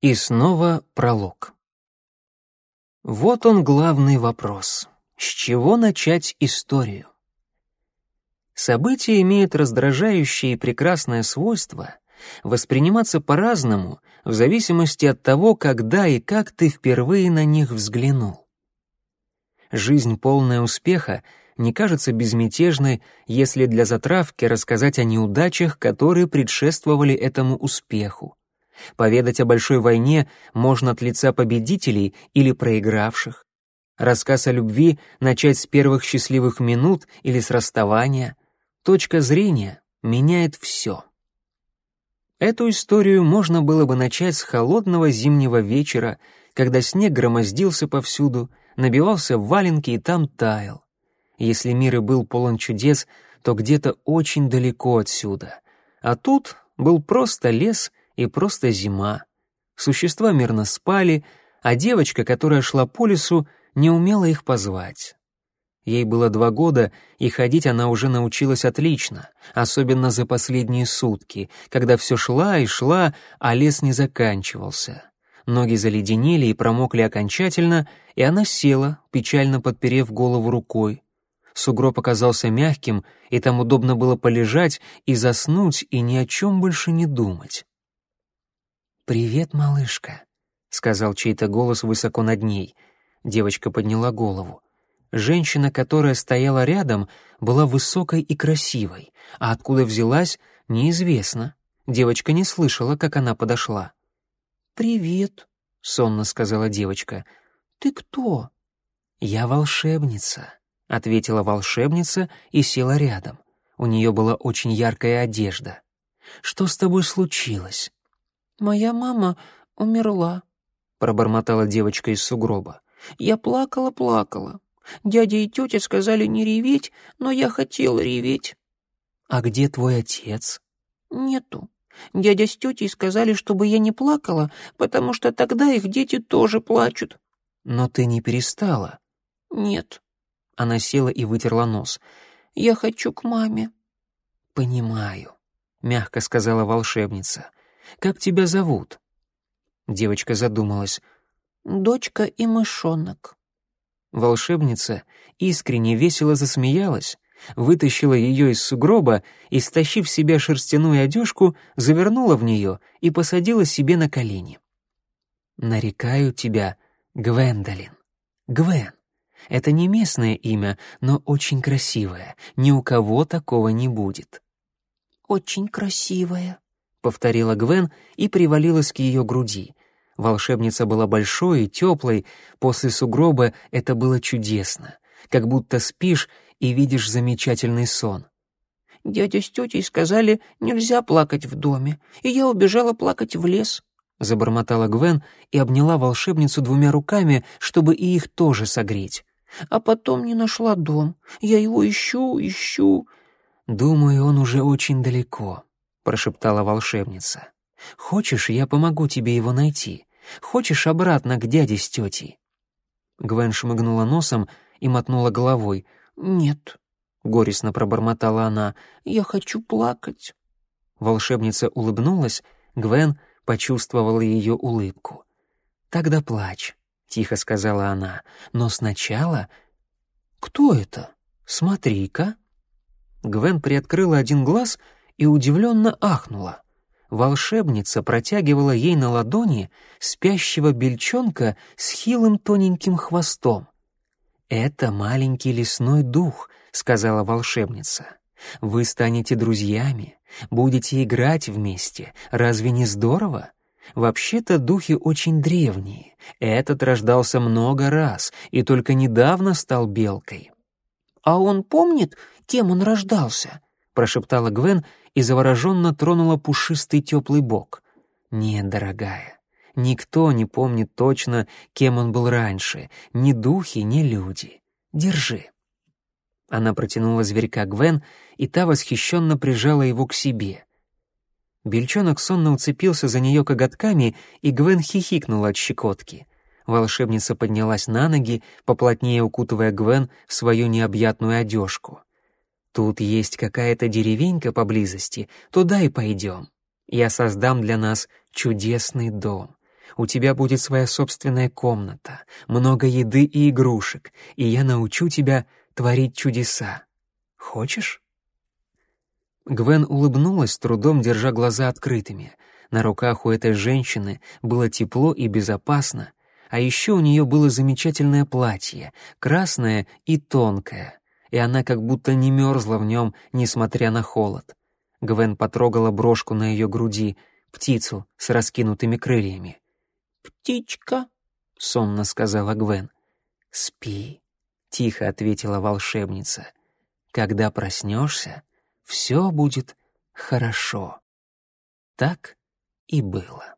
И снова пролог. Вот он главный вопрос. С чего начать историю? События имеют раздражающее и прекрасное свойство восприниматься по-разному в зависимости от того, когда и как ты впервые на них взглянул. Жизнь, полная успеха, не кажется безмятежной, если для затравки рассказать о неудачах, которые предшествовали этому успеху, Поведать о большой войне можно от лица победителей или проигравших. Рассказ о любви начать с первых счастливых минут или с расставания. Точка зрения меняет все. Эту историю можно было бы начать с холодного зимнего вечера, когда снег громоздился повсюду, набивался в валенки и там таял. Если мир и был полон чудес, то где-то очень далеко отсюда. А тут был просто лес и просто зима. Существа мирно спали, а девочка, которая шла по лесу, не умела их позвать. Ей было два года, и ходить она уже научилась отлично, особенно за последние сутки, когда все шла и шла, а лес не заканчивался. Ноги заледенели и промокли окончательно, и она села, печально подперев голову рукой. Сугроб оказался мягким, и там удобно было полежать и заснуть, и ни о чем больше не думать. «Привет, малышка», — сказал чей-то голос высоко над ней. Девочка подняла голову. Женщина, которая стояла рядом, была высокой и красивой, а откуда взялась, неизвестно. Девочка не слышала, как она подошла. «Привет», — сонно сказала девочка. «Ты кто?» «Я волшебница», — ответила волшебница и села рядом. У нее была очень яркая одежда. «Что с тобой случилось?» «Моя мама умерла», — пробормотала девочка из сугроба. «Я плакала, плакала. Дядя и тетя сказали не реветь, но я хотела реветь». «А где твой отец?» «Нету. Дядя с тетей сказали, чтобы я не плакала, потому что тогда их дети тоже плачут». «Но ты не перестала?» «Нет». Она села и вытерла нос. «Я хочу к маме». «Понимаю», — мягко сказала волшебница. Как тебя зовут?» Девочка задумалась. «Дочка и мышонок». Волшебница искренне весело засмеялась, вытащила ее из сугроба и, стащив себе шерстяную одежку, завернула в нее и посадила себе на колени. «Нарекаю тебя Гвендолин. Гвен. Это не местное имя, но очень красивое. Ни у кого такого не будет». «Очень красивое», — повторила Гвен и привалилась к ее груди. Волшебница была большой и теплой, после сугроба это было чудесно, как будто спишь и видишь замечательный сон. «Дядя с тетей сказали, нельзя плакать в доме, и я убежала плакать в лес», — забормотала Гвен и обняла волшебницу двумя руками, чтобы и их тоже согреть. «А потом не нашла дом. Я его ищу, ищу». «Думаю, он уже очень далеко», прошептала волшебница. «Хочешь, я помогу тебе его найти? Хочешь обратно к дяде с тетей?» Гвен шмыгнула носом и мотнула головой. «Нет», — горестно пробормотала она, — «я хочу плакать». Волшебница улыбнулась, Гвен почувствовала ее улыбку. «Тогда плачь», — тихо сказала она, — «но сначала...» «Кто это? Смотри-ка». Гвен приоткрыла один глаз — и удивленно ахнула. Волшебница протягивала ей на ладони спящего бельчонка с хилым тоненьким хвостом. «Это маленький лесной дух», — сказала волшебница. «Вы станете друзьями, будете играть вместе. Разве не здорово?» Вообще-то духи очень древние. Этот рождался много раз и только недавно стал белкой. «А он помнит, кем он рождался?» — прошептала Гвен и завороженно тронула пушистый теплый бок. «Нет, дорогая, никто не помнит точно, кем он был раньше, ни духи, ни люди. Держи». Она протянула зверька Гвен, и та восхищенно прижала его к себе. Бельчонок сонно уцепился за нее коготками, и Гвен хихикнула от щекотки. Волшебница поднялась на ноги, поплотнее укутывая Гвен в свою необъятную одежку. Тут есть какая-то деревенька поблизости, туда и пойдем. Я создам для нас чудесный дом. У тебя будет своя собственная комната, много еды и игрушек, и я научу тебя творить чудеса. Хочешь?» Гвен улыбнулась, трудом держа глаза открытыми. На руках у этой женщины было тепло и безопасно, а еще у нее было замечательное платье, красное и тонкое, и она как будто не мерзла в нем, несмотря на холод. Гвен потрогала брошку на ее груди, птицу с раскинутыми крыльями. «Птичка», — сонно сказала Гвен. «Спи», — тихо ответила волшебница. «Когда проснешься, все будет хорошо». Так и было.